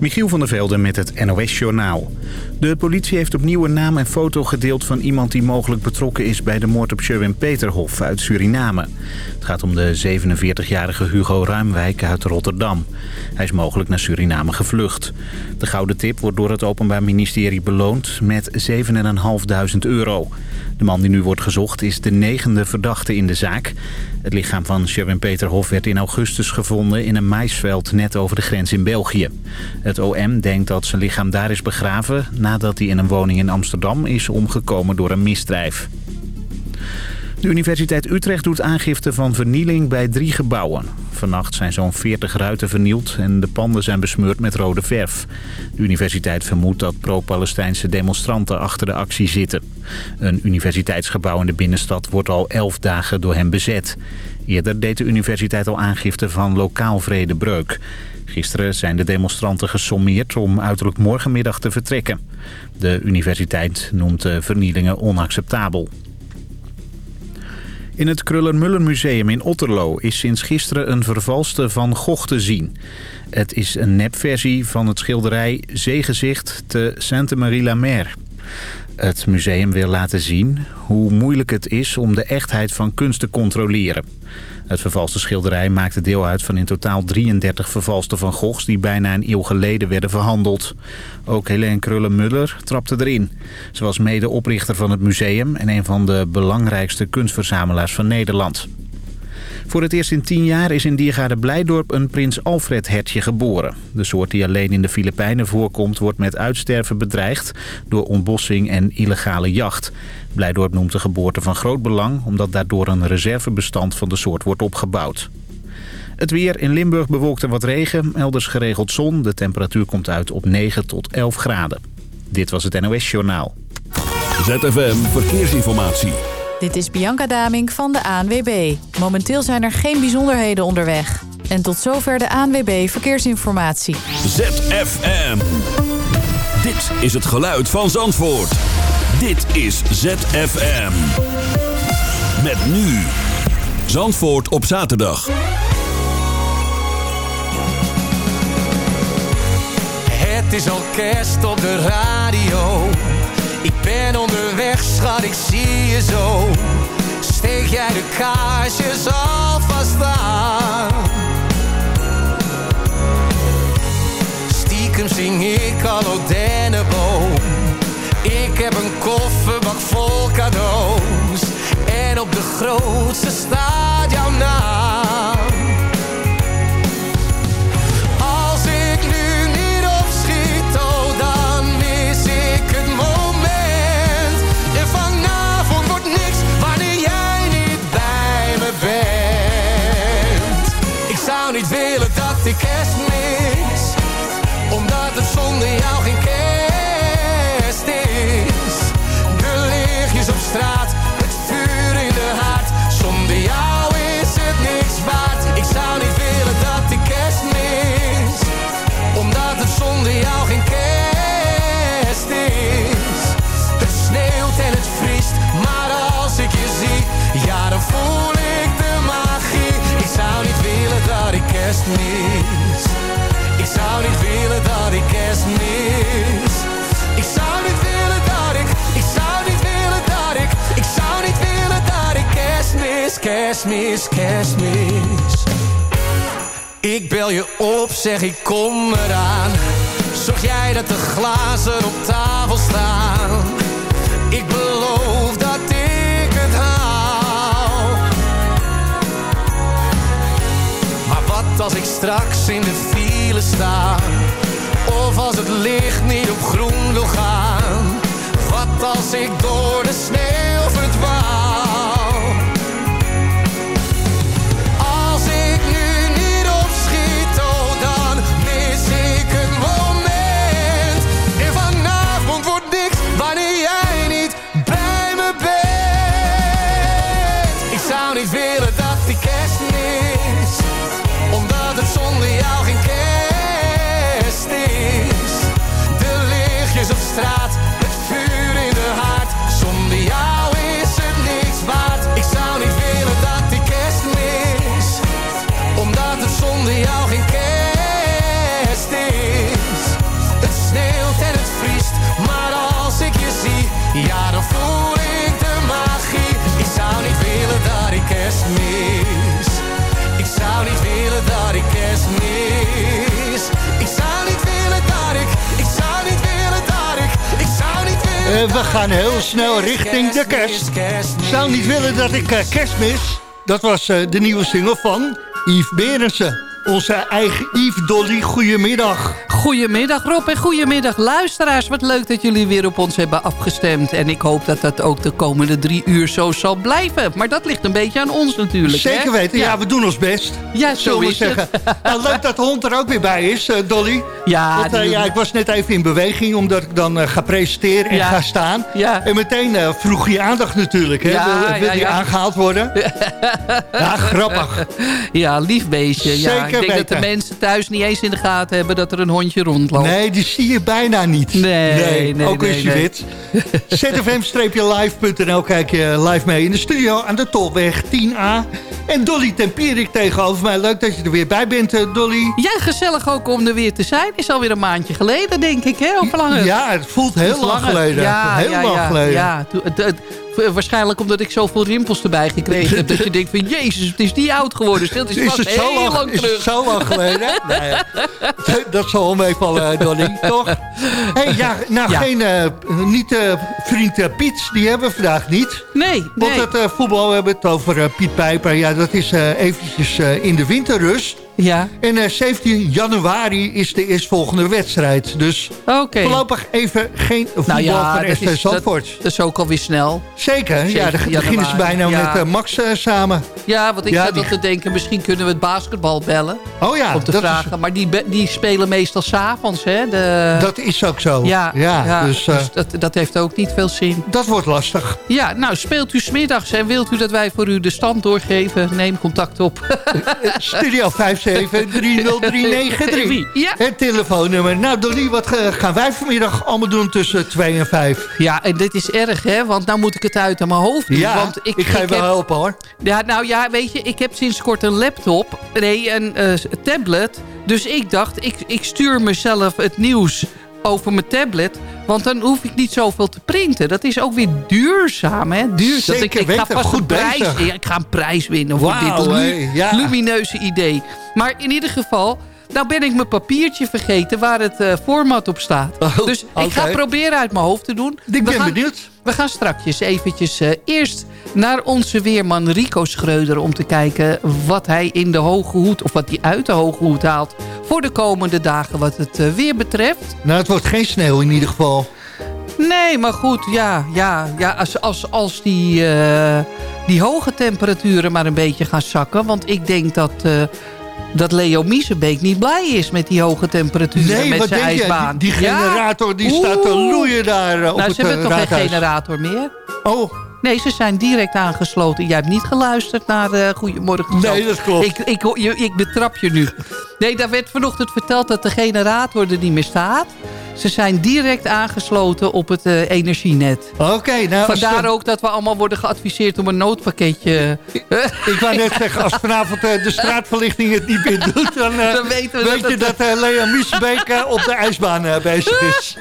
Michiel van der Velde met het NOS-journaal. De politie heeft opnieuw een naam en foto gedeeld van iemand die mogelijk betrokken is... bij de moord op Sherwin Peterhof uit Suriname. Het gaat om de 47-jarige Hugo Ruimwijk uit Rotterdam. Hij is mogelijk naar Suriname gevlucht. De gouden tip wordt door het Openbaar Ministerie beloond met 7.500 euro. De man die nu wordt gezocht is de negende verdachte in de zaak. Het lichaam van Sherwin Peterhof werd in augustus gevonden in een maisveld net over de grens in België. Het OM denkt dat zijn lichaam daar is begraven nadat hij in een woning in Amsterdam is omgekomen door een misdrijf. De Universiteit Utrecht doet aangifte van vernieling bij drie gebouwen. Vannacht zijn zo'n 40 ruiten vernield en de panden zijn besmeurd met rode verf. De universiteit vermoedt dat pro-Palestijnse demonstranten achter de actie zitten. Een universiteitsgebouw in de binnenstad wordt al 11 dagen door hen bezet. Eerder deed de universiteit al aangifte van lokaal vredebreuk. Gisteren zijn de demonstranten gesommeerd om uiterlijk morgenmiddag te vertrekken. De universiteit noemt de vernielingen onacceptabel. In het Kruller-Müller Museum in Otterlo is sinds gisteren een vervalste Van Gogh te zien. Het is een nepversie van het schilderij Zeegezicht te Sainte-Marie-la-Mer. Het museum wil laten zien hoe moeilijk het is om de echtheid van kunst te controleren. Het vervalste schilderij maakte deel uit van in totaal 33 vervalste Van Goghs... die bijna een eeuw geleden werden verhandeld. Ook Helene Krullen-Muller trapte erin. Ze was mede-oprichter van het museum... en een van de belangrijkste kunstverzamelaars van Nederland. Voor het eerst in tien jaar is in Diergaarde Blijdorp een prins Alfred hertje geboren. De soort die alleen in de Filipijnen voorkomt wordt met uitsterven bedreigd door ontbossing en illegale jacht. Blijdorp noemt de geboorte van groot belang omdat daardoor een reservebestand van de soort wordt opgebouwd. Het weer in Limburg bewolkt en wat regen, elders geregeld zon. De temperatuur komt uit op 9 tot 11 graden. Dit was het NOS Journaal. ZFM Verkeersinformatie. Dit is Bianca Daming van de ANWB. Momenteel zijn er geen bijzonderheden onderweg. En tot zover de ANWB Verkeersinformatie. ZFM. Dit is het geluid van Zandvoort. Dit is ZFM. Met nu. Zandvoort op zaterdag. Het is al kerst op de radio. Ik ben onderweg, schat, ik zie je zo. Steeg jij de kaarsjes alvast aan? Stiekem zing ik al op dennenboom. Ik heb een kofferbak vol cadeaus. En op de grootste staat jouw naam. Als ik nu niet opschiet, oh dan mis ik het moment. En vanavond wordt niks wanneer jij niet bij me bent. Ik zou niet willen straat, het vuur in de haard. Zonder jou is het niks waard. Ik zou niet willen dat ik kerst mis, omdat het zonder jou geen kerst is. Het sneeuwt en het vriest, maar als ik je zie, ja dan voel ik de magie. Ik zou niet willen dat ik kerst mis. Ik zou niet willen dat ik kerst mis, kerst mis, kerst mis. Ik bel je op, zeg ik kom eraan. Zorg jij dat de glazen op tafel staan. Ik beloof dat ik het haal. Maar wat als ik straks in de file sta? Of als het licht niet op groen wil gaan? Wat als ik door de sneeuw we gaan heel snel richting de kerst. Zou niet willen dat ik kerst mis. Dat was de nieuwe single van Yves Berensen. Onze eigen Yves Dolly, goedemiddag. Goedemiddag Rob en goedemiddag luisteraars. Wat leuk dat jullie weer op ons hebben afgestemd. En ik hoop dat dat ook de komende drie uur zo zal blijven. Maar dat ligt een beetje aan ons natuurlijk. Zeker weten, ja. we doen ons best. Ja, zo we zeggen. nou, leuk dat de hond er ook weer bij is, uh, Dolly. Ja, uh, ja, ik was net even in beweging omdat ik dan uh, ga presenteren en ga staan. Ja. En meteen vroeg je aandacht natuurlijk. Hè? Ja, wil, wil je aangehaald worden? ja, grappig. Ja, lief beestje. Ja. Zeker ik denk weten. dat de mensen thuis niet eens in de gaten hebben dat er een hondje rondloopt. Nee, die zie je bijna niet. Nee, nee, nee Ook als nee, je wit. zfm-live.nl kijk je live mee in de studio aan de Tolweg 10A. En Dolly Tempierik tegenover mij. Leuk dat je er weer bij bent, eh, Dolly. Ja, gezellig ook om er weer te zijn. Is alweer een maandje geleden, denk ik, hè? Of langer? Ja, het voelt heel Is lang geleden. Ja, heel lang geleden. Ja, waarschijnlijk omdat ik zoveel rimpels erbij gekregen heb. dat je denkt van, jezus, het is die oud geworden. Stil, het is, Is het, zo heel lang, lang is het terug. zo lang geleden? nee, dat zal meevallen, Dolly, toch? Hey, ja, nou, Ja. geen, eh, niet eh, vriend eh, Piet, die hebben we vandaag niet. Nee, Want nee. het eh, voetbal hebben we het over eh, Piet Pijper. Ja, dat is eh, eventjes eh, in de winterrust. Ja, En eh, 17 januari is de eerstvolgende wedstrijd. Dus voorlopig even geen voetbal Nou ja, voor dat is, dat, Zandvoort. dat is ook alweer snel. Zeker, ja, 17 dan beginnen ze bijna ja. met eh, Max eh, samen. Ja, want ik Ja, zat die- te denken, misschien kunnen we het basketbal bellen. Oh ja, om te vragen. Maar die, die spelen meestal s'avonds, hè? De, dat is ook zo. ja, ja, dus eh, dat, dat heeft ook niet veel zin. dat wordt lastig. Ja, nou, speelt u smiddags en wilt u dat wij voor u de stand doorgeven? Neem contact op. Studio 5730393. Ja. Het telefoonnummer. Nou Dolly, wat gaan wij vanmiddag allemaal doen tussen 2 en 5? Ja, en dit is erg, hè? Want nou moet ik het uit aan mijn hoofd doen. Ja, want ik, ga je wel heb, helpen hoor. Ja, nou ja, weet je, ik heb sinds kort een laptop. Nee, een eh, tablet. Dus ik dacht, ik, ik stuur mezelf het nieuws over mijn tablet. Want dan hoef ik niet zoveel te printen. Dat is ook weer duurzaam, hè? Duurzaam. Zeker ik, ik ga vast goed een prijs, bezig. ik ga een prijs winnen voor dit lu- ja. lumineuze idee. Maar in ieder geval... Nou ben ik mijn papiertje vergeten waar het eh, format op staat. Oh, dus ik ga proberen uit mijn hoofd te doen. Ik We ben gaan- benieuwd. We gaan strakjes eventjes eh, eerst naar onze weerman Rico Schreuder... om te kijken wat hij in de hoge hoed, of wat hij uit de hoge hoed haalt... voor de komende dagen wat het eh, weer betreft. Nou, het wordt geen sneeuw in ieder geval. Nee, maar goed, ja, ja, ja als, als, als die, eh, die hoge temperaturen maar een beetje gaan zakken... want ik denk dat... dat Leo Miesenbeek niet blij is met die hoge temperaturen Nee, met wat zijn denk ijsbaan. Die, generator die staat te loeien daar eh, op Nou, het ze hebben eh, toch geen generator meer? Oh, Nee, ze zijn direct aangesloten. Jij hebt niet geluisterd naar uh, Goedemorgen. Nee, dat klopt. Ik, ik, je, ik betrap je nu. Nee, daar werd vanochtend verteld dat de generator er niet meer staat. Ze zijn direct aangesloten op het uh, energienet. oké. nou, Vandaar ook dat we allemaal worden geadviseerd om een noodpakketje... Ik wou net zeggen, als vanavond eh, de straatverlichting het niet meer doet... dan, eh, Dan weten we weet dat je dat Lea Miesbeek eh, op de ijsbaan eh, bezig is.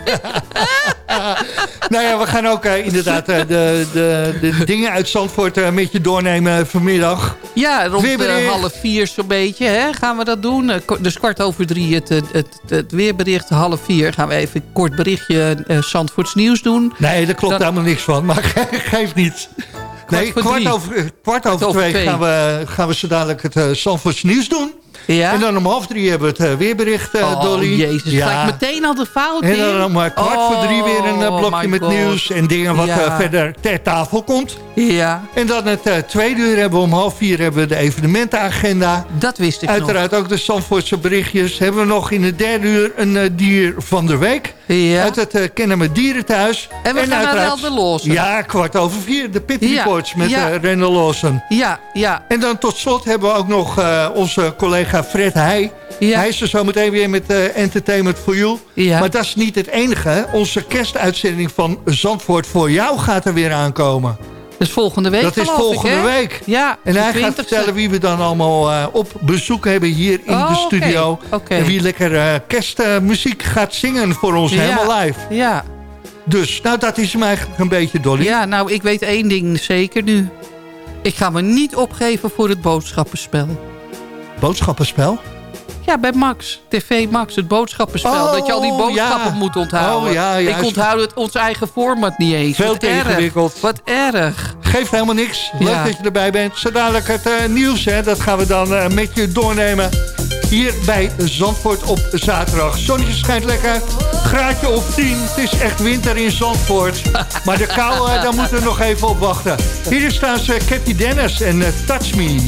nou ja, we gaan ook eh, inderdaad eh, de, de, de dingen uit Zandvoort eh, met je doornemen vanmiddag. Ja, rond half vier zo'n beetje hè, gaan we dat doen. Dus kwart over drie het, het, het, het weerbericht. Half vier gaan we even een kort berichtje uh, Zandvoorts nieuws doen. Nee, daar klopt Dan- helemaal niks van, maar geeft niet. Nee, voor kwart over, eh, kwart over over twee, twee. Gaan, we, gaan we zo dadelijk het uh, Zandvoorts nieuws doen. Ja? En dan om half drie hebben we het uh, weerbericht, uh, oh, Dolly. jezus. Ga ik meteen al de fout En in? dan om uh, kwart voor drie weer een Oh, blokje met God. nieuws en dingen wat Ja. verder ter tafel komt. Ja, En dan het tweede uur hebben we om half vier hebben we de evenementenagenda. dat wist ik nog. Uiteraard ook de Zandvoortse berichtjes. Hebben we nog in het derde uur een dier van de week. Ja. Uit het uh, Kennen met Dierenthuis. En we gaan naar uiteraard- de Lawson. Ja, kwart over vier. De Pit Reports met ja. Rendel Lawson. Ja, ja, En dan tot slot hebben we ook nog uh, onze collega Fred Heij. Ja. Hij is er zo meteen weer met uh, Entertainment for You. Ja. Maar dat is niet het enige. Onze kerstuitzending van Zandvoort voor jou gaat er weer aankomen. Dat is volgende week dat is ik, volgende week. Ja, En hij gaat 20e. vertellen wie we dan allemaal uh, op bezoek hebben hier in Oh, de oké. studio. En wie lekker uh, kerstmuziek gaat zingen voor ons Ja. helemaal live. Ja. Dus, nou dat is hem eigenlijk een beetje, Dolly. ja, nou ik weet één ding zeker nu. Ik ga me niet opgeven voor het boodschappenspel. Boodschappenspel? Ja, bij Max. TV Max, het boodschappenspel. Dat je al die oh, boodschappen moet onthouden. Oh, Ik onthoud het, ons eigen format niet eens. Veel te ingewikkeld. Erg. Wat erg. Geeft helemaal niks. Leuk dat je erbij bent. Zo het eh, nieuws, hè, dat gaan we dan uh, met je doornemen. Hier bij Zandvoort op zaterdag. Zonnetje schijnt lekker. Graadje op 10. Het is echt winter in Zandvoort. Maar de kou, eh, daar moeten we nog even op wachten. Hier staan ze Cathy Dennis en Touch Me.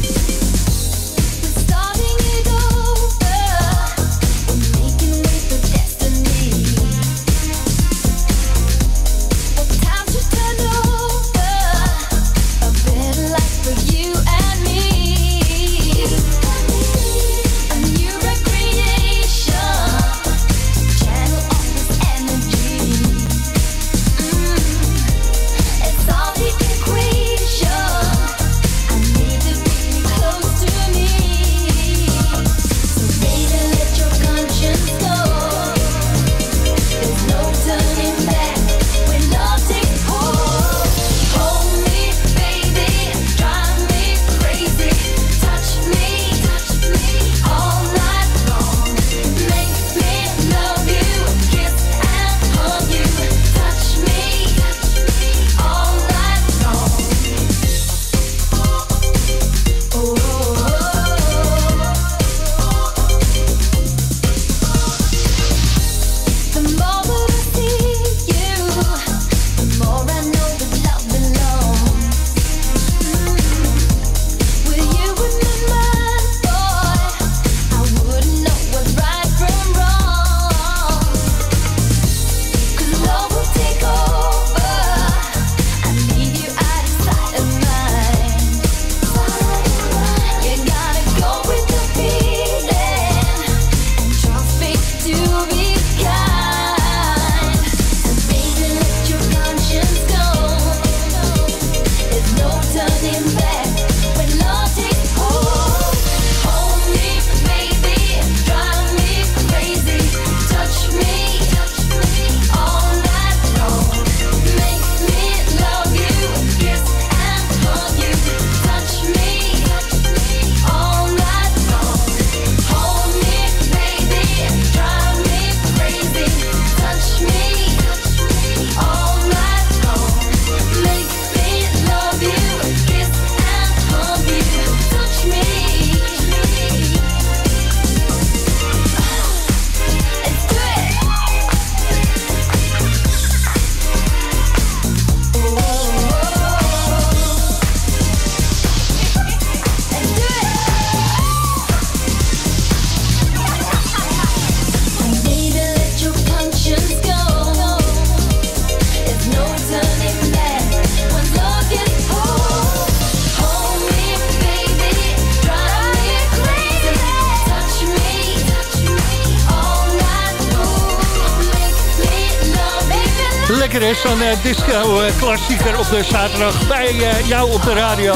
disco-klassieker op de zaterdag bij eh, jou op de radio.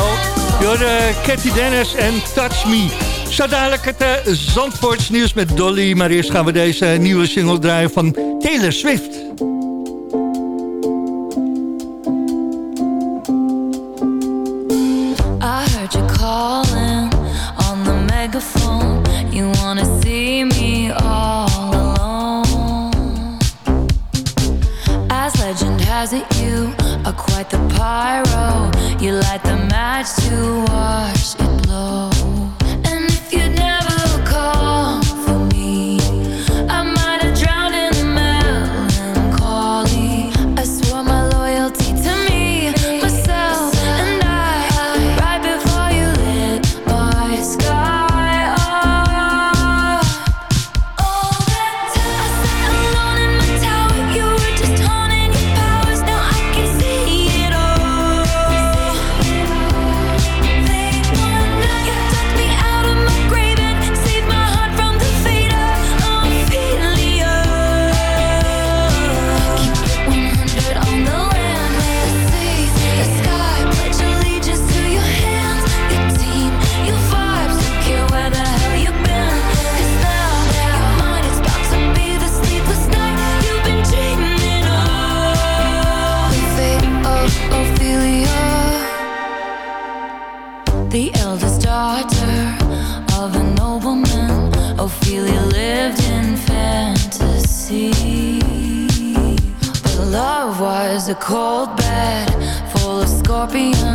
Door eh, Cathy Dennis en Touch Me. Zo dadelijk het eh, Zandvoorts nieuws met Dolly. Maar eerst gaan we deze nieuwe single draaien van Taylor Swift. Cold bed full of scorpions.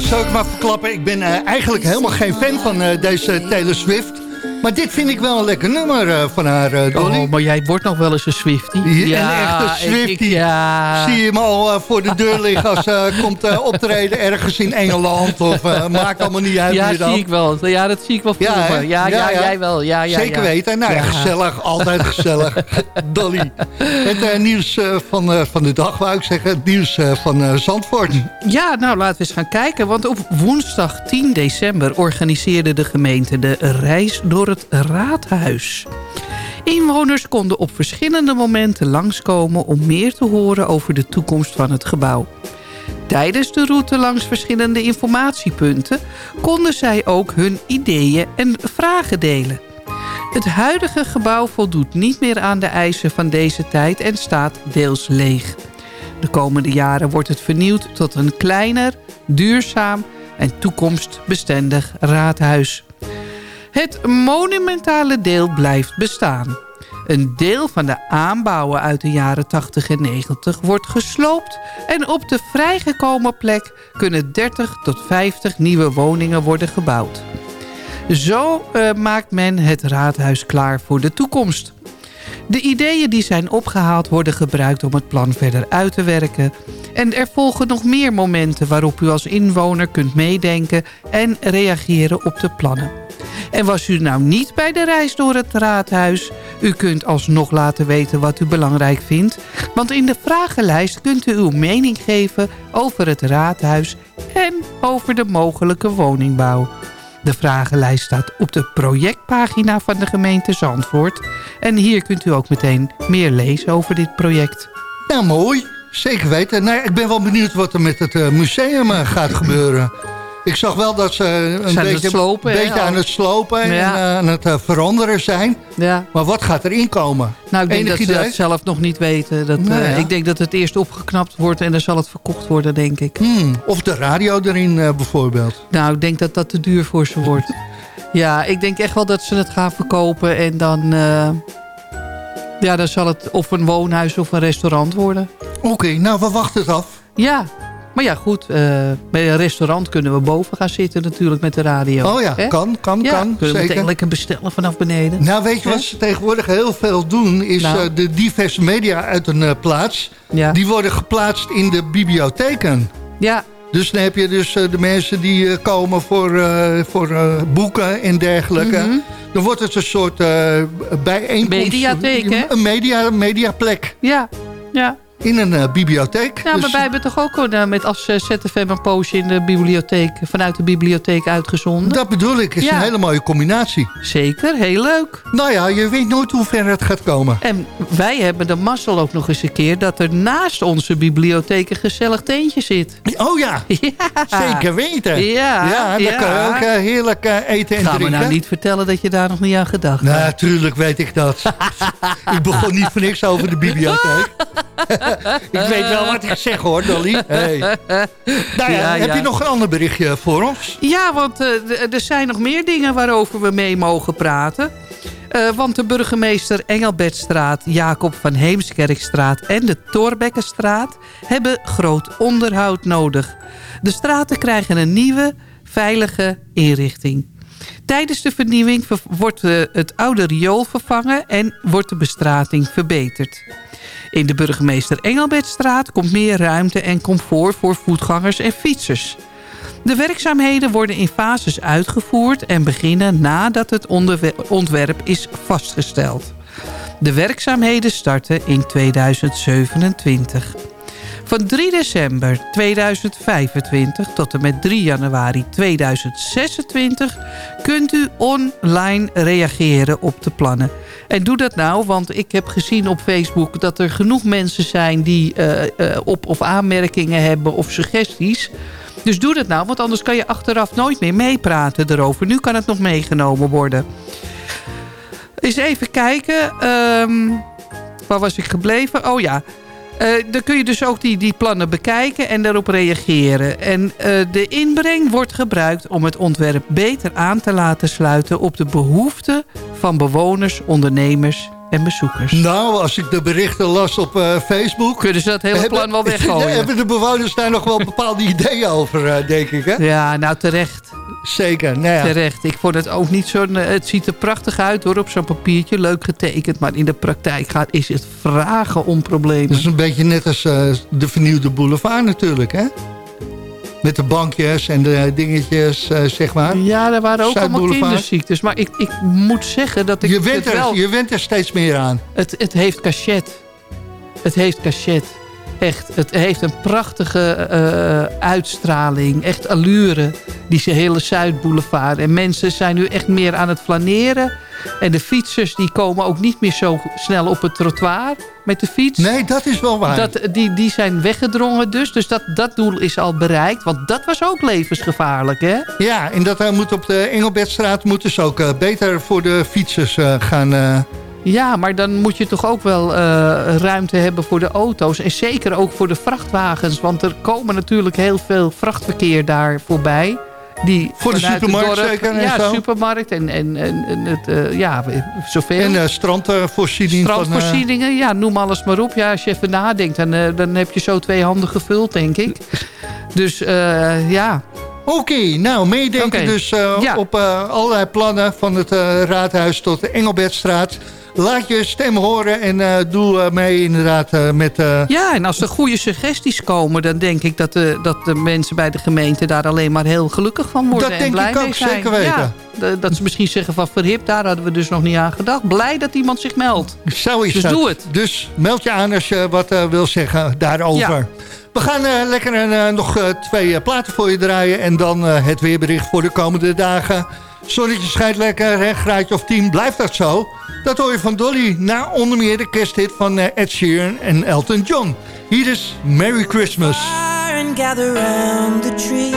Zou ik maar verklappen, ik ben eh, eigenlijk helemaal geen fan van eh, deze Taylor Swift. Maar dit vind ik wel een lekker nummer eh, van haar, eh, Dolly. Oh, maar jij wordt nog wel eens een Swiftie. Ja, een echte Swiftie. ja. Zie je hem al eh, voor de deur liggen als ze komt eh, optreden ergens in Engeland of eh, maakt allemaal niet uit Ja, dan. zie ik wel. Ja, dat zie ik wel voor Ja. Ja, ja, Ja, ja. jij wel. Ja, ja, Zeker ja. weten. Nou gezellig. Altijd gezellig. Dolly. Het nieuws eh, van, eh, van de dag, wou ik zeggen. Het nieuws eh, van eh, Zandvoort. Ja, nou laten we eens gaan kijken. Want op woensdag 10 december organiseerde de gemeente de reis door het raadhuis. Inwoners konden op verschillende momenten langskomen om meer te horen over de toekomst van het gebouw. Tijdens de route langs verschillende informatiepunten konden zij ook hun ideeën en vragen delen. Het huidige gebouw voldoet niet meer aan de eisen van deze tijd en staat deels leeg. De komende jaren wordt het vernieuwd tot een kleiner, duurzaam en toekomstbestendig raadhuis. Het monumentale deel blijft bestaan. Een deel van de aanbouwen uit de jaren 80 en 90 wordt gesloopt... en op de vrijgekomen plek kunnen 30 tot 50 nieuwe woningen worden gebouwd. Zo eh, maakt men het raadhuis klaar voor de toekomst. De ideeën die zijn opgehaald worden gebruikt om het plan verder uit te werken. En er volgen nog meer momenten waarop u als inwoner kunt meedenken en reageren op de plannen. En was u nou niet bij de reis door het raadhuis? U kunt alsnog laten weten wat u belangrijk vindt. Want in de vragenlijst kunt u uw mening geven over het raadhuis en over de mogelijke woningbouw. De vragenlijst staat op de projectpagina van de gemeente Zandvoort. En hier kunt u ook meteen meer lezen over dit project. Nou, mooi. Zeker weten. Nou, ik ben wel benieuwd wat er met het eh, museum eh, gaat gebeuren. Ik zag wel dat ze een Zijn aan het beetje, slopen, aan het slopen Ja. en eh, aan het eh, veranderen zijn. Ja. Maar wat gaat er inkomen? Nou, ik denk Enig dat ze idee? dat zelf nog niet weten. Dat, Nou eh. Ik denk dat het eerst opgeknapt wordt en dan zal het verkocht worden, denk ik. Hmm, of de radio erin bijvoorbeeld. Nou, ik denk dat dat te duur voor ze wordt. ja, ik denk echt wel dat ze het gaan verkopen en dan... ja, dan zal het of een woonhuis of een restaurant worden. Oké, nou we wachten het af. Ja, maar ja, goed. eh, bij een restaurant kunnen we boven gaan zitten natuurlijk met de radio. Oh ja, kan, kan, Ja, kan. kunnen we Zeker. lekker bestellen vanaf beneden. Nou, weet je wat ze tegenwoordig heel veel doen? Is Nou. eh, de diverse media uit een eh, plaats. Ja, Die worden geplaatst in de bibliotheken. ja, Dus dan heb je dus de mensen die komen voor, voor boeken en dergelijke. Mhm. Dan wordt het een soort eh bijeenkomst. Mediatheek, hè? Een media, mediaplek. ja, ja. In een eh, bibliotheek. Ja, maar Dus- wij hebben toch ook eh, met als eh, ZFM een poosje in de bibliotheek, vanuit de bibliotheek uitgezonden? Dat bedoel ik, is Ja. een hele mooie combinatie. Zeker, heel leuk. Nou ja, je weet nooit hoe ver het gaat komen. En wij hebben de mazzel ook nog eens een keer... dat er naast onze bibliotheek een gezellig teentje zit. Oh ja, Ja. zeker weten. Ja, ja ja. kan je ook heerlijk eten en Ga me drinken. nou niet vertellen dat je daar nog niet aan gedacht hebt. Natuurlijk weet ik dat. ik begon niet voor niks over de bibliotheek. ik weet wel wat ik zeg hoor, Dolly. Hey. Nou ja, Ja, heb ja. je nog een ander berichtje voor ons? Ja, want eh, er zijn nog meer dingen waarover we mee mogen praten. Eh, want de burgemeester Engelbertstraat, Jacob van Heemskerkstraat en de Torbekkenstraat hebben groot onderhoud nodig. De straten krijgen een nieuwe, veilige inrichting. Tijdens de vernieuwing ver- wordt eh, het oude riool vervangen en wordt de bestrating verbeterd. In de burgemeester Engelbertstraat komt meer ruimte en comfort voor voetgangers en fietsers. De werkzaamheden worden in fases uitgevoerd en beginnen nadat het ontwerp is vastgesteld. De werkzaamheden starten in 2027. Van 3 december 2025 tot en met 3 januari 2026 kunt u online reageren op de plannen. En doe dat nou, want ik heb gezien op Facebook dat er genoeg mensen zijn die eh, eh, op- of aanmerkingen hebben of suggesties. Dus doe dat nou, want anders kan je achteraf nooit meer meepraten erover. Nu kan het nog meegenomen worden. Eens even kijken. ehm, waar was ik gebleven? Oh ja. Eh, dan kun je dus ook die, die plannen bekijken en daarop reageren. En eh, de inbreng wordt gebruikt om het ontwerp beter aan te laten sluiten... op de behoeften van bewoners, ondernemers en bezoekers. Nou, als ik de berichten las op eh, Facebook... Kunnen ze dat hele plan wel weggooien? hebben de bewoners daar nog wel bepaalde ideeën over, eh, denk ik, hè? Ja, nou terecht. Zeker, nou ja. Terecht. Ik vond het ook niet zo'n... eh, Het ziet er prachtig uit hoor, op zo'n papiertje. Leuk getekend. Maar in de praktijk gaat, is het vragen om problemen. Dat is een beetje net als de vernieuwde boulevard natuurlijk, hè? Met de bankjes en de dingetjes, eh, zeg maar. Ja, er waren ook allemaal kinderziektes. Maar ik, ik moet zeggen dat ik Je went, er, wel... je went er steeds meer aan. Het, het heeft cachet. Het heeft cachet. Echt. Het heeft een prachtige eh, uitstraling. Echt allure. Die hele Zuidboulevard. En mensen zijn nu echt meer aan het flaneren. En de fietsers die komen ook niet meer zo snel op het trottoir met de fiets. Nee, dat is wel waar. Dat, die, die zijn weggedrongen dus. Dus dat, dat doel is al bereikt. Want dat was ook levensgevaarlijk, hè? Ja, en dat eh, moet op de Engelbertstraat moeten ze ook eh, beter voor de fietsers gaan... Ja, maar dan moet je toch ook wel eh, ruimte hebben voor de auto's. En zeker ook voor de vrachtwagens. Want er komen natuurlijk heel veel vrachtverkeer daar voorbij. Die Voor de supermarkt dorp- zeker en Ja, zo? supermarkt en, en, en, en het, eh, ja, zoveel. en strandvoorziening van... eh, Strandvoorzieningen, ja, noem alles maar op. Ja, als je even nadenkt, dan, dan heb je zo twee handen gevuld, denk ik. Dus ja, Oké, nou, meedenken dus Ja. op allerlei plannen van het raadhuis tot de Engelbertstraat. Laat je stem horen en eh, doe eh, mee inderdaad eh, met... Ja, en als er goede suggesties komen... dan denk ik dat de, dat de mensen bij de gemeente daar alleen maar heel gelukkig van worden. Dat en denk blij ik ook, zijn. zeker weten. Ja, dat ze misschien zeggen van verhip, daar hadden we dus nog niet aan gedacht. Blij dat iemand zich meldt. Zo is Dus dat. doe het. Dus meld je aan als je wat wil zeggen daarover. Ja. We gaan lekker nog twee platen voor je draaien. En dan het weerbericht voor de komende dagen. Zonnetje schijnt lekker, hè, graadje of 10. Blijft dat zo? Dat hoor je van Dolly. Na onder meer de kersthit van eh, Ed Sheeran en Elton John. Hier is Merry Christmas. gather the tree.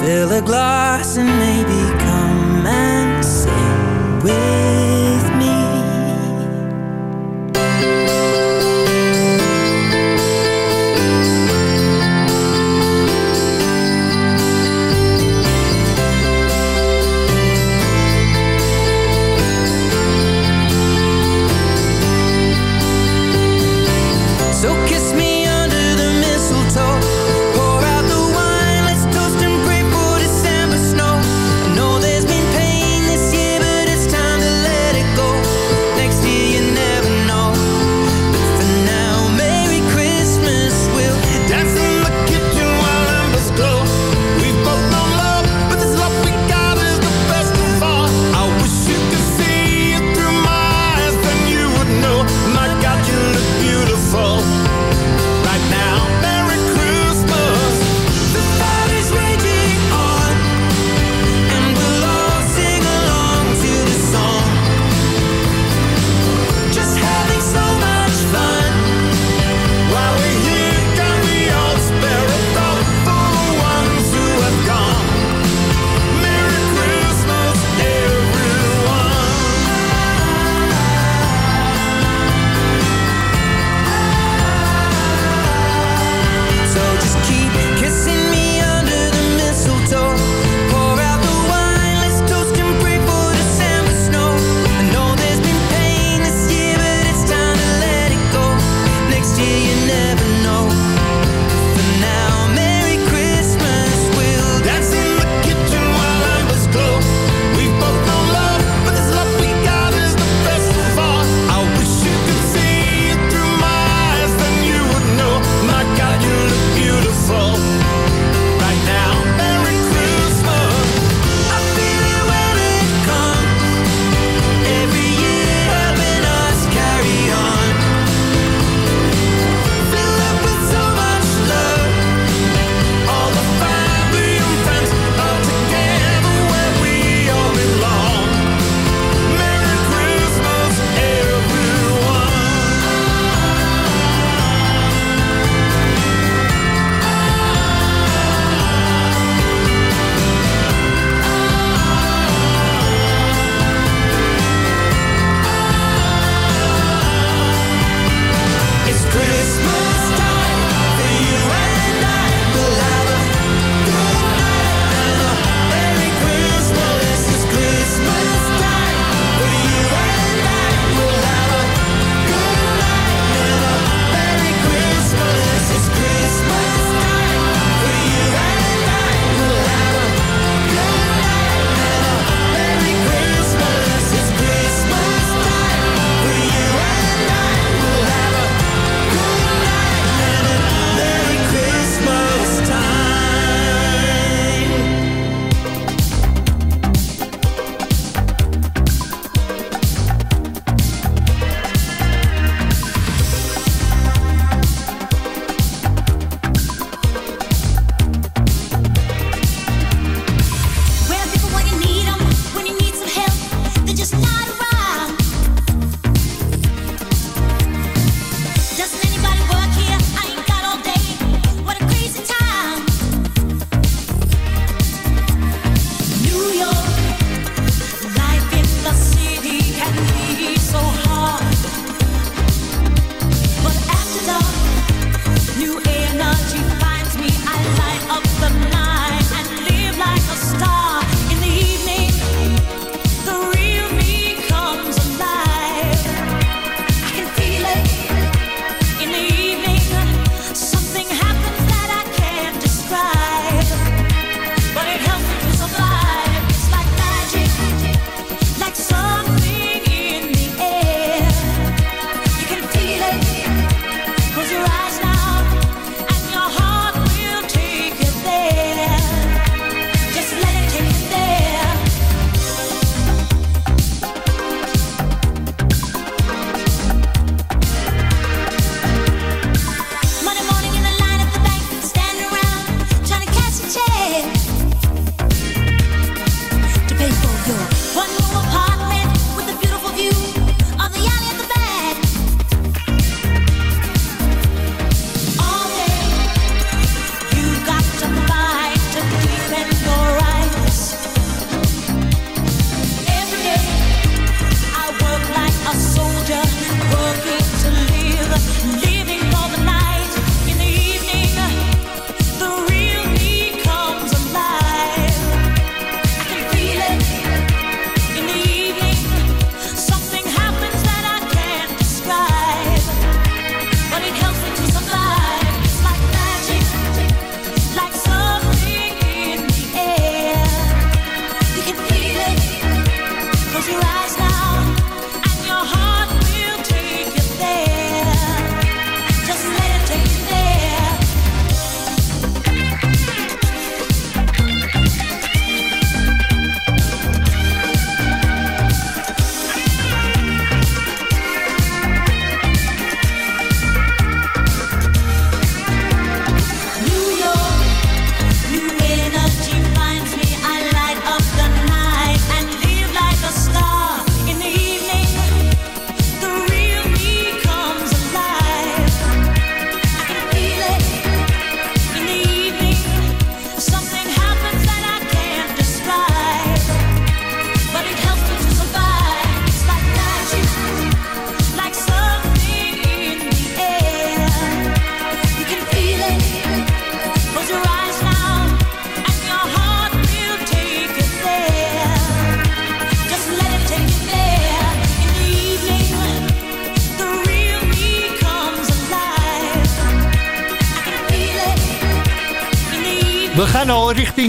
Fill glass and maybe come and sing with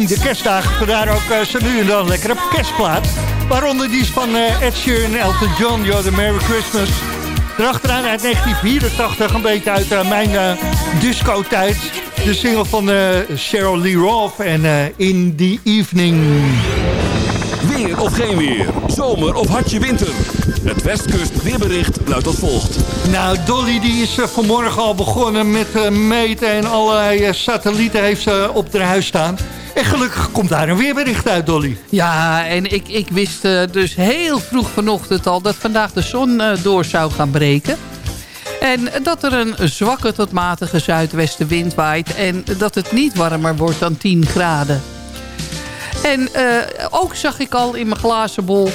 richting de kerstdagen. Vandaar ook uh, zo nu en dan lekkere kerstplaat. Waaronder die is van uh, Ed Sheeran en Elton John. Yo, the Merry Christmas. Erachteraan uit 1984. Een beetje uit uh, mijn disco-tijd. De single van Cheryl Lee Roth en In the Evening. Weer of geen weer. Zomer of hartje winter. Het Westkust weerbericht luidt als volgt. Nou, Dolly die is vanmorgen al begonnen met meten en allerlei satellieten heeft ze op haar huis staan. En gelukkig komt daar een weerbericht uit, Dolly. Ja, en ik, ik wist dus heel vroeg vanochtend al dat vandaag de zon door zou gaan breken. En dat er een zwakke tot matige zuidwestenwind waait en dat het niet warmer wordt dan 10 graden. En uh, ook zag ik al in mijn glazen bol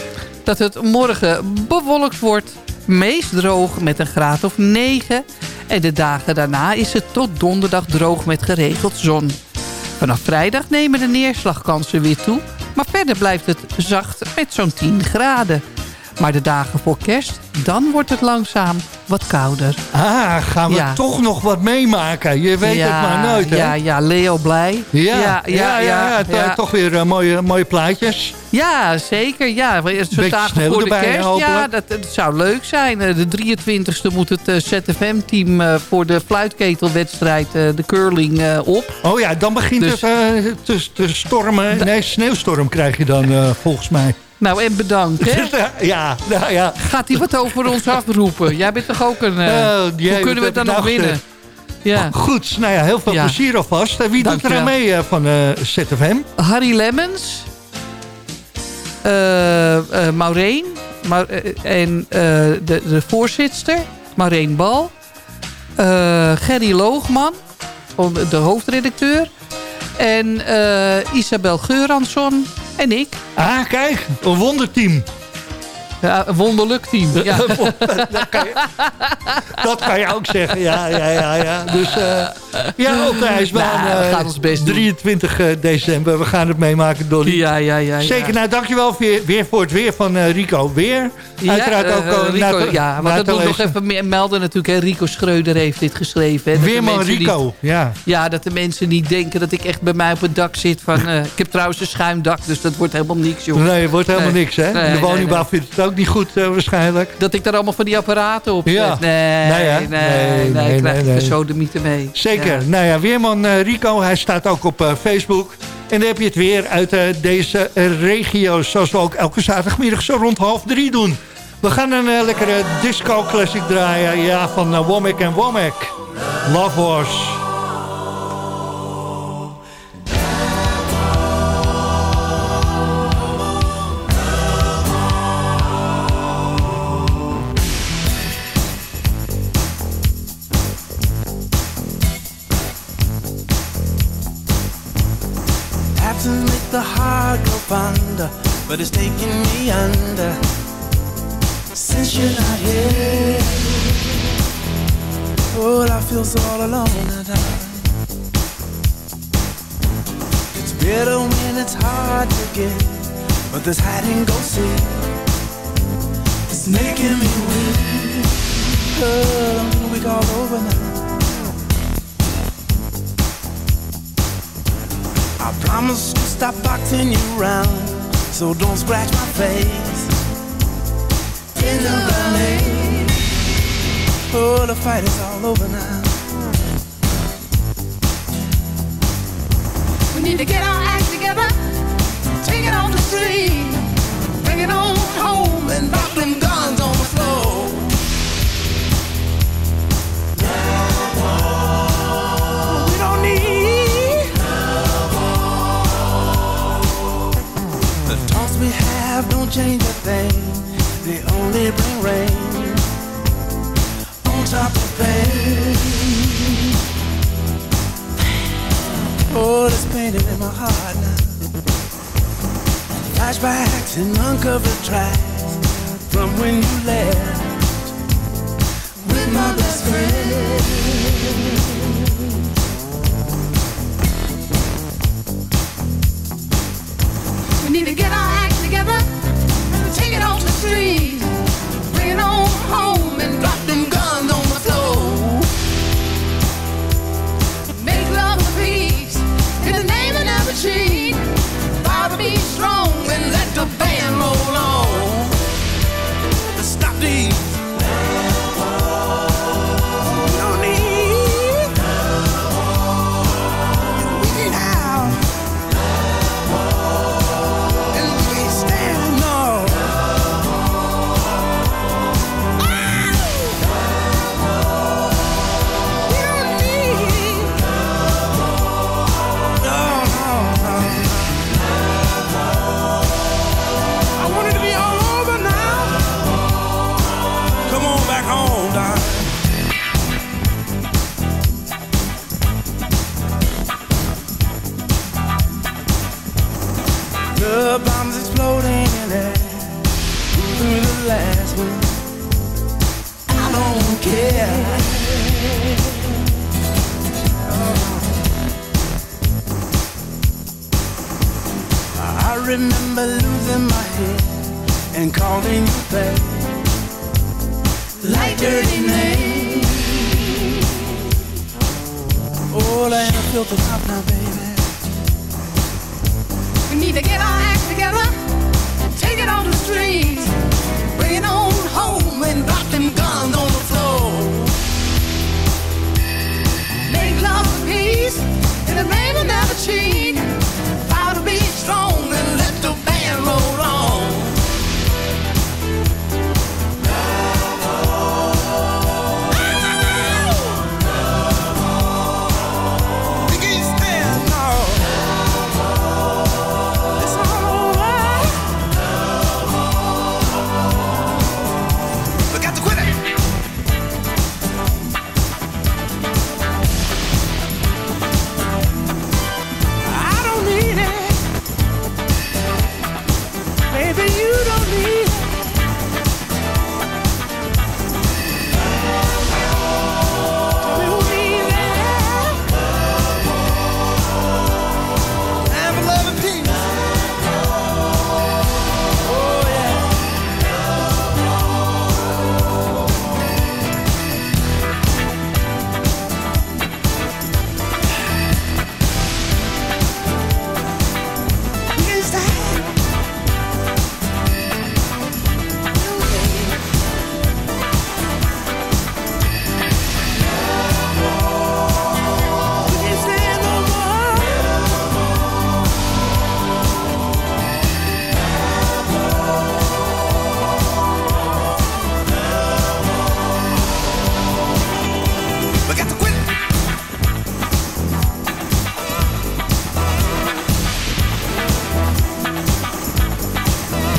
dat het morgen bewolkt wordt. Meest droog met een graad of 9. En de dagen daarna is het tot donderdag droog met geregeld zon. Vanaf vrijdag nemen de neerslagkansen weer toe. Maar verder blijft het zacht met zo'n 10 graden. Maar de dagen voor kerst, dan wordt het langzaam wat kouder. Ah, gaan we ja. toch nog wat meemaken. Je weet ja, het maar nooit, hè? Ja, ja, Leo blij. Ja, ja, ja. ja, ja toch weer uh, mooie, mooie plaatjes. Ja, zeker. Ja, zo'n dagen voor de kerst. hopelijk. Ja, dat, dat, zou leuk zijn. De 23e moet het uh, ZFM-team uh, voor de fluitketelwedstrijd, de curling, op. Oh ja, dan begint Dus- het te, te stormen. Nee, sneeuwstorm krijg je dan volgens mij. Nou, en bedankt, hè? ja, nou ja. Gaat hij wat over ons afroepen? Jij bent toch ook een... Uh, Oh, jee, hoe kunnen we het dan nog winnen? gezegd. Ja. Goed, nou ja, heel veel Ja. plezier alvast. En wie doet er aan mee uh, van uh, ZFM? Harry Lemmens. eh eh Maureen. Ma en eh, de, de voorzitster. Maureen Bal. eh, Gerry Loogman. De hoofdredacteur. En eh, Isabel Geuransson. En ik. Ah, kijk, een wonderteam. Ja, een wonderlijk team. Ja. dat, kan je, dat kan je ook zeggen, ja, ja, ja. ja. Dus uh, ja, op de ijsbaan. Nou, we gaan ons best doen. 23 december, we gaan het meemaken, Dolly. Ja, ja, ja. ja. Zeker, nou dankjewel weer, weer voor het weer van uh, Rico Weer. Ja, Uiteraard eh, ook eh, uh, Rico, te- ja, want dat moet nog even meer melden natuurlijk. Hè. Rico Schreuder heeft dit geschreven. Hè, Weerman Rico, niet- ja. ja, dat de mensen niet denken dat ik echt bij mij op het dak zit. Van, eh, ik heb trouwens een schuimdak, dus dat wordt helemaal niks, joh. Nee, het wordt helemaal Nee. niks, hè? Nee, de woningbouw nee, vindt het ook niet goed, uh, waarschijnlijk. Dat ik daar allemaal van die apparaten op zet. Nee, Nee, nee, Nee, nee, nee, ik krijg ik de sodemieten mee. Zeker. Nou ja, Weerman uh, Rico, hij staat ook op uh, Facebook. En dan heb je het weer uit deze regio's. Zoals we ook elke zaterdagmiddag zo rond half drie doen. We gaan een lekkere disco classic draaien. Ja, van Womack en Womack. Love Horse. But it's taking me under. Since you're not here, oh, I feel so all alone at. It's bitter when it's hard to get, but this hide and go seek is making me weak. Oh, I'm weak all over now. I promise to stop boxing you round, so don't scratch my face. In the running, oh, the fight is all over now. We need to get our act together, take it on the street, bring it on home and Drop them guns on the floor. Don't change a thing. They only bring rain on top of pain. Oh, there's pain in my heart now. Flashbacks and uncovered tracks from when you left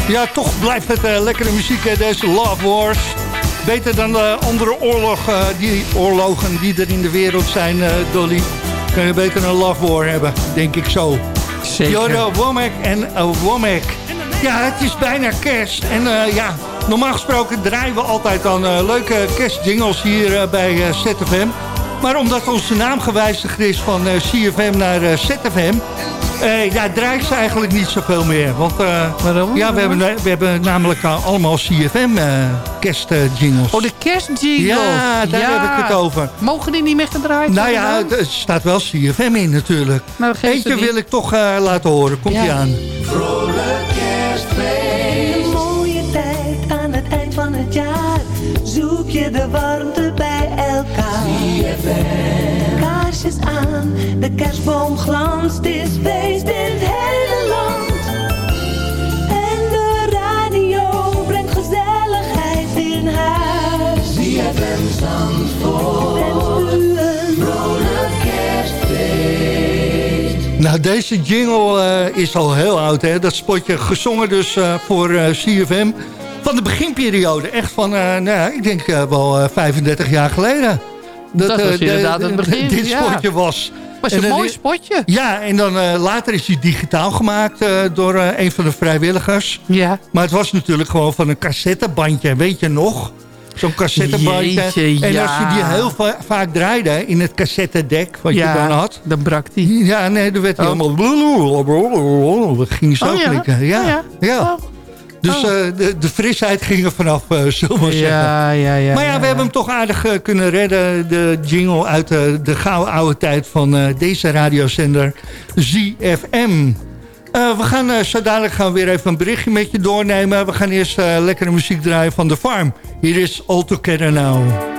Ja, toch blijft het eh, lekkere muziek, hè, deze Love Wars. Beter dan de andere oorlog, eh, die, oorlogen die er in de wereld zijn, eh, Dolly. Kun je beter een Love War hebben, denk ik zo. Zeker. Jodo Womack en Womack. Ja, het is bijna kerst. En ja, normaal gesproken draaien we altijd dan leuke kerstjingles hier bij ZFM. Maar omdat onze naam gewijzigd is van eh, CFM naar eh, ZFM... eh, ja, draait ze eigenlijk niet zoveel meer. Want eh, Waarom? ja, we hebben, we hebben namelijk allemaal CFM eh kerstjingles. Oh, de kerstjingles. Ja, daar heb ik het over. Mogen die niet meer gedraaid nou worden ja, dan? er staat wel CFM in natuurlijk. Nou, geef Eentje wil ik toch eh, laten horen. Komt Ja. ie aan. Een mooie tijd aan het eind van het jaar. Zoek je de de kerstboom glanst. Is feest in het hele land. En de radio brengt gezelligheid in huis. Wens u een vrolijk kerstfeest. Nou, deze jingle eh, is al heel oud, hè? Dat spotje gezongen dus eh, voor eh, CFM. Van de beginperiode. Echt van, eh, nou ja, ik denk eh, wel eh, 35 jaar geleden. Dat was eh, de- inderdaad het begin, Dit ja. spotje was. Was En een mooi spotje. Ja, en dan eh, later is hij digitaal gemaakt eh, door eh, een van de vrijwilligers. Ja. Maar het was natuurlijk gewoon van een cassettebandje, weet je nog? Zo'n cassettebandje. Jeetje, en ja. als je die heel va- vaak draaide in het cassettedek wat ja, je dan had... dan brak die. Ja, nee, dan werd hij Oh. allemaal... Dat ging zo Oh, ja? klinken. Ja, Oh, ja. ja. Oh. Dus Oh. eh, de, de frisheid ging er vanaf, eh zullen we maar zeggen. Ja, ja, ja. maar ja, we hebben hem toch aardig eh, kunnen redden. De jingle uit de gouden oude tijd van deze radiozender ZFM. We gaan zo dadelijk gaan we weer even een berichtje met je doornemen. We gaan eerst lekkere muziek draaien van The Farm. Hier is All Together Now.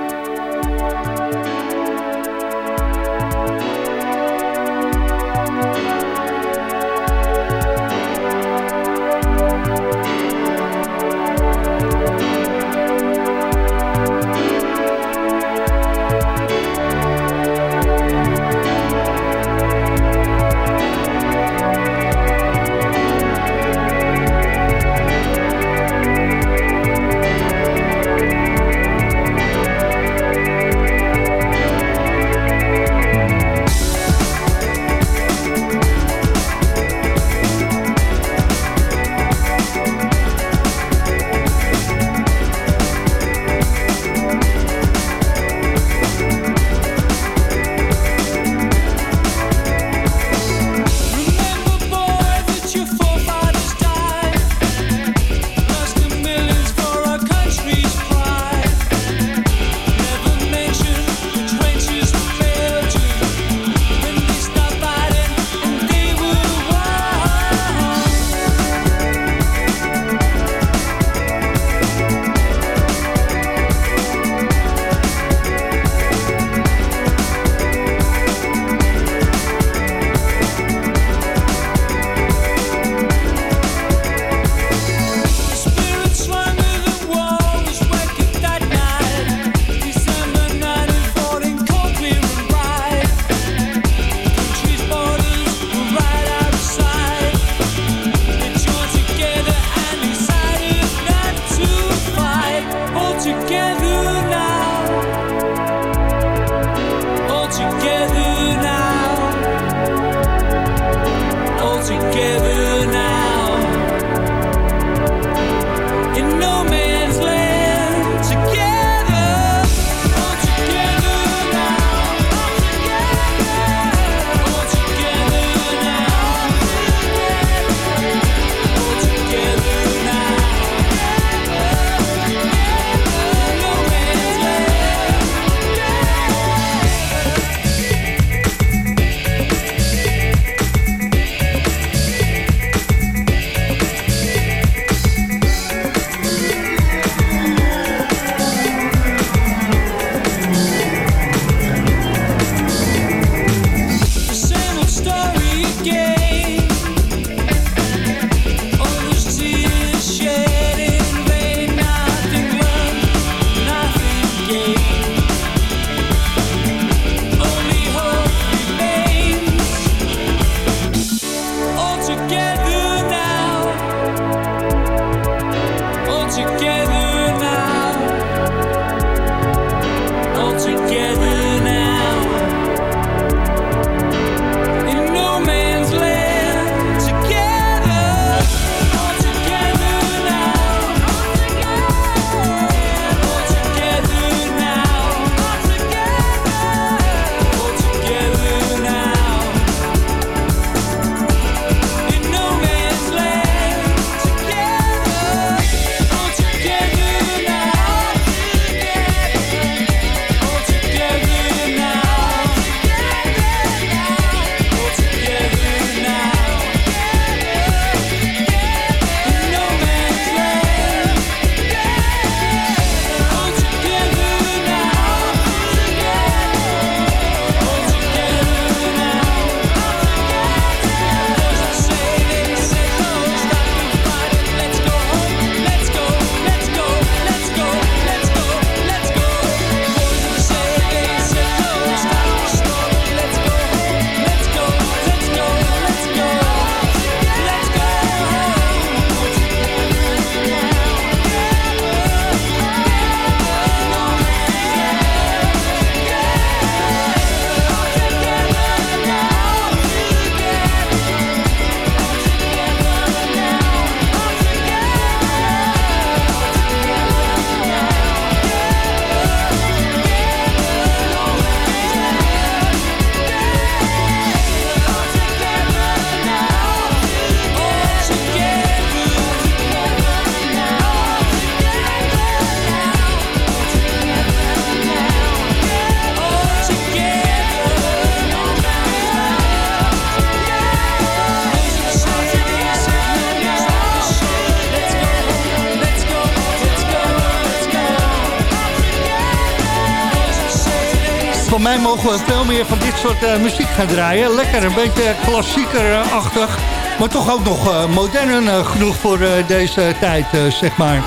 Mogen veel meer van dit soort eh, muziek gaan draaien. Lekker, een beetje klassieker-achtig. Maar toch ook nog eh, modern eh, genoeg voor deze tijd, zeg maar.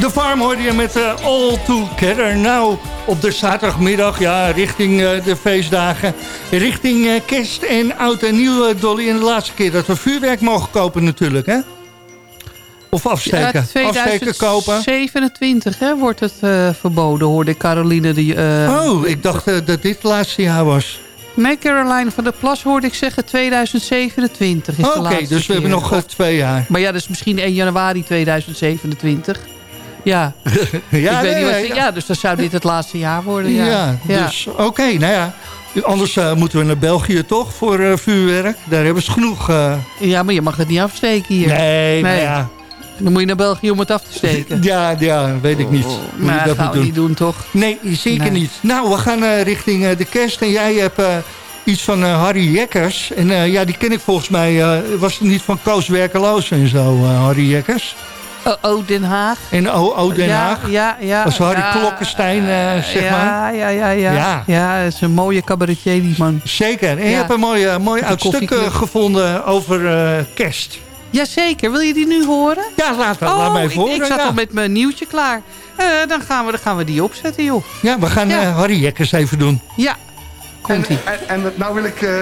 De Farm hoorde je met All Together. Nou, op de zaterdagmiddag, ja, richting de feestdagen. Richting kerst en oud en nieuw, Dolly. En de laatste keer dat we vuurwerk mogen kopen natuurlijk, hè? Of afsteken. afsteken kopen. 2027 hè, wordt het eh, verboden, hoorde Caroline. Die, eh, Oh, ik dacht eh, dat dit het laatste jaar was. Nee, Caroline van der Plas hoorde ik zeggen 2027 is de Oké, laatste dus we hebben nog twee jaar. Maar ja, dat is misschien 1 januari 2027. Ja, Ja, ik weet niet wat nee, ja, dus dan zou dit het laatste jaar worden. Ja, Ja, dus oké, nou ja. Anders moeten we naar België toch voor vuurwerk. Daar hebben ze genoeg. ja, maar je mag het niet afsteken hier. Nee, nou Nee. ja. Dan moet je naar België om het af te steken. Ja, ja, weet ik niet. Je maar dat gaan we doen. niet doen, toch? Nee, zeker Nee. niet. Nou, we gaan eh, richting eh, de kerst. En jij hebt eh, iets van Harry Jekkers. En ja, die ken ik volgens mij. was het niet van Koos Werkeloos en zo, Harry Jekkers? Oh, oh, Den Haag. En O.O. Den ja, Haag. Ja, ja. Dat is Harry ja, Klokkenstein, zeg ja, maar. Ja, ja, ja. Ja. Ja, dat is een mooie cabaretier, die man. Zeker. En je Ja. hebt een mooi, mooi oud stuk gevonden over kerst. Jazeker, wil je die nu horen? Ja, laat, laat Oh, mij ik, voor. ik zat ja. al met mijn nieuwtje klaar. Eh, dan, gaan we, dan gaan we die opzetten, joh. ja, we gaan Ja. eh, Harry Jekkers even doen. Ja, komt ie. En, en nou wil ik eh,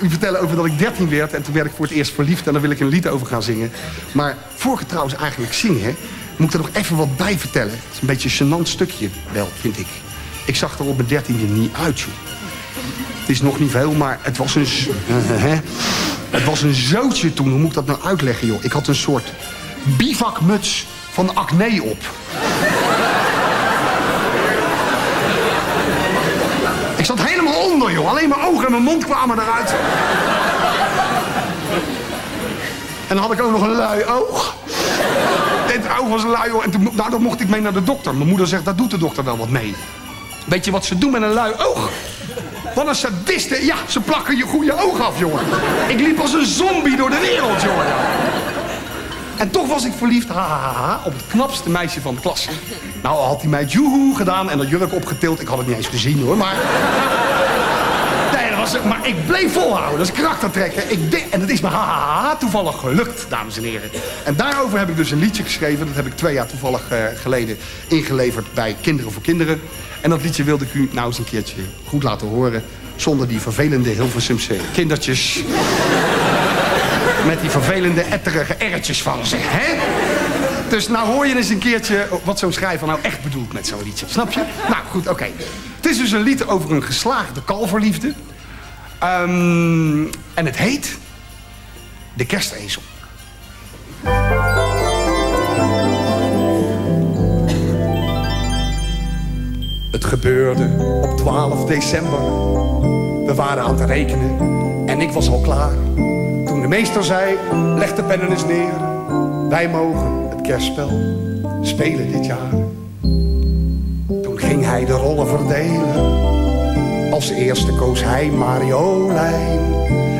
u vertellen over dat ik 13 werd en toen werd ik voor het eerst verliefd en daar wil ik een lied over gaan zingen. Maar voor ik het trouwens eigenlijk zing, hè, moet ik er nog even wat bij vertellen. Het is een beetje een gênant stukje wel, vind ik. Ik zag er op mijn dertiende niet uit, joh. Is nog niet veel, maar het was een... hè? Het was een zootje toen. Hoe moet ik dat nou uitleggen, joh? Ik had een soort bivakmuts van acne op. Ik zat helemaal onder, joh. Alleen mijn ogen en mijn mond kwamen eruit. En dan had ik ook nog een lui oog. Dit oog was lui oog. En toen, nou, dan mocht ik mee naar de dokter. Mijn moeder zegt, daar doet de dokter wel wat mee. Weet je wat ze doen met een lui oog? Wat een sadiste. Ja, ze plakken je goede oog af, jongen. Ik liep als een zombie door de wereld, jongen. En toch was ik verliefd ha, ha, ha, op het knapste meisje van de klas. Nou had die meid joehoe gedaan en dat jurk opgetild. Ik had het niet eens gezien hoor, maar... Maar ik bleef volhouden. Dat is karaktertrekken. Ik de- en het is me toevallig gelukt, dames en heren. En daarover heb ik dus een liedje geschreven. Dat heb ik twee jaar toevallig eh, geleden ingeleverd bij Kinderen voor Kinderen. En dat liedje wilde ik u nou eens een keertje goed laten horen. Zonder die vervelende Hilversumse kindertjes. Met die vervelende etterige erretjes van ze, hè? Dus nou hoor je eens een keertje wat zo'n schrijver nou echt bedoelt met zo'n liedje. Snap je? Nou, goed, oké. Het is dus een lied over een geslaagde kalverliefde. Ehm, en het heet... De Kerstezel. Het gebeurde op 12 december. We waren aan het rekenen en ik was al klaar. Toen de meester zei, leg de pennen eens neer. Wij mogen het kerstspel spelen dit jaar. Toen ging hij de rollen verdelen. Als eerste koos hij Mariolijn.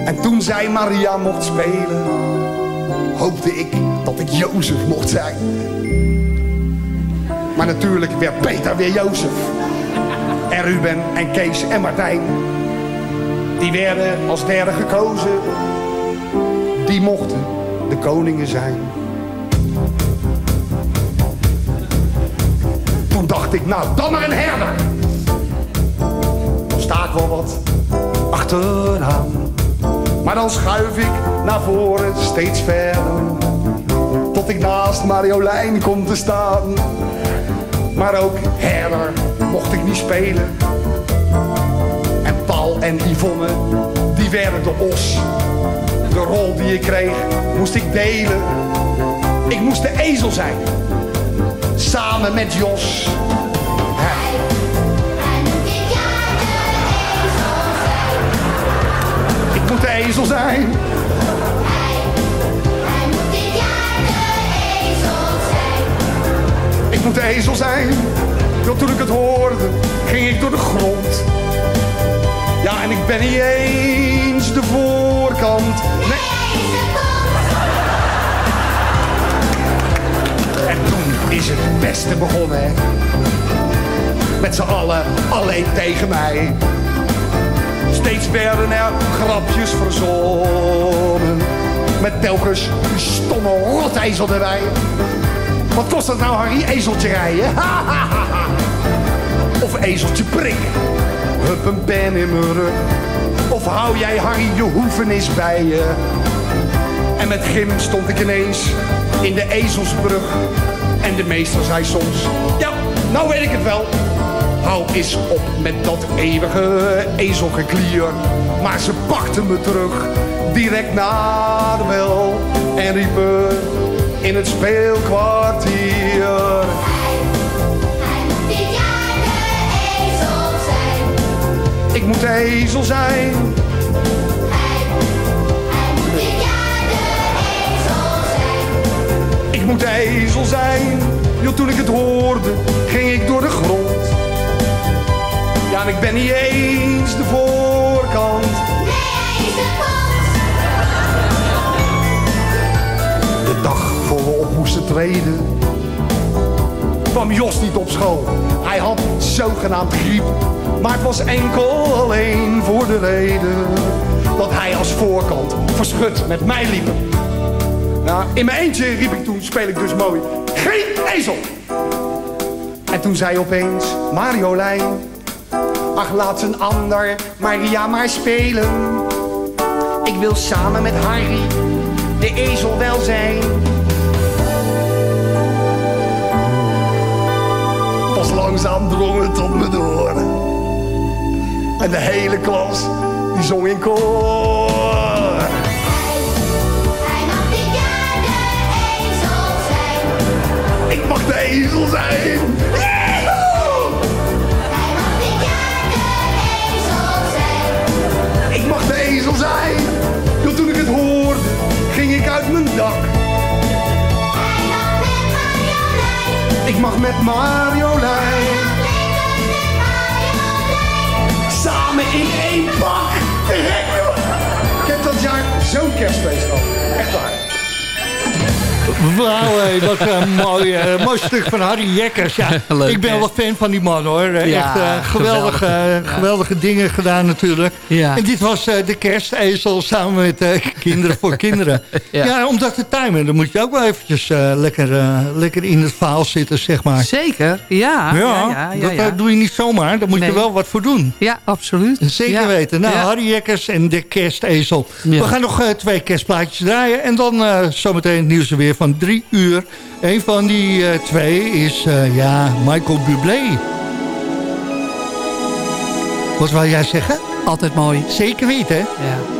En toen zij Maria mocht spelen, hoopte ik dat ik Jozef mocht zijn. Maar natuurlijk werd Peter weer Jozef. En Ruben en Kees en Martijn. Die werden als derde gekozen. Die mochten de koningen zijn. Toen dacht ik, nou, dan maar een herder. Sta ik wel wat achteraan. Maar dan schuif ik naar voren steeds verder. Tot ik naast Mariolijn kom te staan. Maar ook herder mocht ik niet spelen. En Paul en Yvonne, die werden de os. De rol die ik kreeg, moest ik delen. Ik moest de ezel zijn. Samen met Jos. Ezel zijn. Toen ik het hoorde, ging ik door de grond. Ja, en ik ben niet eens de voorkant. Nee. En toen is het beste begonnen. Met z'n allen alleen tegen mij. Steeds werden er grapjes verzonnen. Met telkens die stomme rotezel erbij. Wat kost dat nou, Harry? Ezeltje rijden? of ezeltje prikken? Hup een pen in mijn rug. Of hou jij, Harry, je hoevenis bij je? En met Gim stond ik ineens in de ezelsbrug. En de meester zei soms, ja, nou weet ik het wel. Hou eens op met dat eeuwige ezelgeklier. Maar ze pakten me terug, direct na de bel. En riepen in het speelkwartier. Ik moet de ezel zijn. Ik moet de ezel zijn. Jo, toen ik het hoorde, ging ik door de grond. Ja, en ik ben niet eens de voorkant. De dag voor we op moesten treden, kwam Jos niet op school. Hij had zogenaamd griep, maar het was enkel alleen voor de reden dat hij als voorkant verschut met mij liep. Nou, in mijn eentje riep ik toen, speel ik dus mooi, geen ezel! En toen zei opeens Mariolijn, ach laat een ander Maria maar spelen. Ik wil samen met Harry de ezel wel zijn. Langzaam drong het tot me door. En de hele klas, die zong in koor. Ik mag de ezel zijn. Yeehoe! Ik mag de ezel zijn. Jo, toen ik het hoorde, ging ik uit mijn dak. Ik mag met Marjolein. Samen in één pak. Ik heb dat jaar zo'n kerstfeest gehad. Echt waar. Wauw, wat een mooi, eh, mooi stuk van Harry Jekkers. Ja, Leuk, ik ben hè? wel fan van die man hoor. Eh, Ja, Echt eh, geweldige. Ja. geweldige dingen gedaan natuurlijk. Ja. En dit was eh, de kerstezel samen met eh, Kinderen voor Kinderen. ja. Ja. om dat te timen, dan moet je ook wel eventjes eh, lekker, eh, lekker in het verhaal zitten, zeg maar. Zeker, ja. Ja, Ja, ja, ja, dat eh, doe je niet zomaar. Daar moet je wel wat voor doen. Ja, absoluut. Zeker weten. Nou. Harry Jekkers en de kerstezel. We gaan nog eh, twee kerstplaatjes draaien. En dan eh, zometeen het nieuws weer van drie uur. Een van die eh, twee is, eh, ja, Michael Bublé. Wat wil jij zeggen? Altijd mooi. Zeker weten, hè? Ja.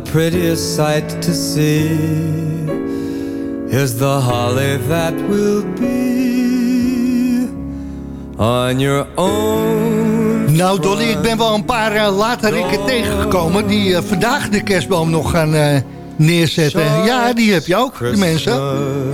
Prettiest sight to see is the holly that will be on your own. Nou Dolly, ik ben wel een paar uh, laterikken tegengekomen... die uh, vandaag de kerstboom nog gaan uh, neerzetten. Ja, die heb je ook, die mensen.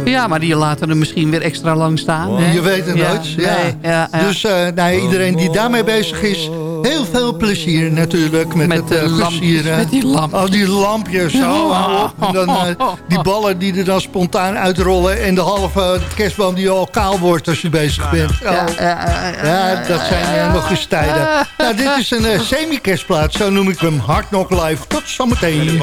Ja, maar die laten er misschien weer extra lang staan. Hè? Je weet het ja, nooit. Ja. Nee, ja, ja. Dus uh, nou, iedereen die daarmee bezig is... heel veel plezier natuurlijk met, Met het uh, lampjes, versieren. met die lampjes. Al die lampjes, zo. En dan uh, die ballen die er dan spontaan uitrollen... en de halve kerstboom die al kaal wordt als je bezig bent. Oh. Ja, ja, Ja, dat zijn uh, nog eens tijden. Nou, dit is een uh, semi-kerstplaat, zo noem ik hem. Hard Knock Live. Tot zometeen.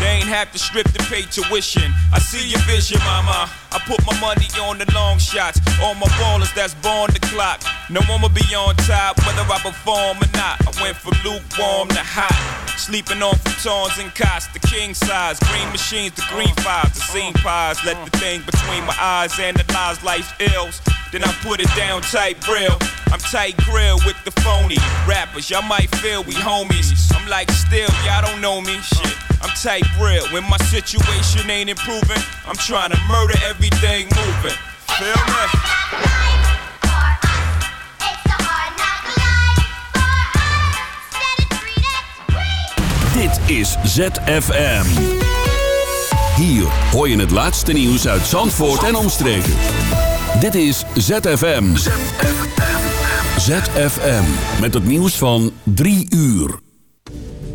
They ain't have to strip to pay tuition. I see your vision, mama. I put my money on the long shots. All my ballers that's born the clock. No one will be on top, whether I perform or not. I went from lukewarm to hot. Sleeping on futons and cots, the king size. Green machines, the green fives, the scene pies. Let the thing between my eyes analyze life's ills. Then I put it down tight real. I'm tight grill with the phony rappers. Y'all might feel we homies. I'm like still, y'all don't know me. Shit, I'm tight real. When my situation ain't improving, I'm trying to murder everything moving. Feel me? Dit is ZFM. Hier hoor je het laatste nieuws uit Zandvoort en omstreken. Dit is ZFM. ZFM. Met het nieuws van 3 uur.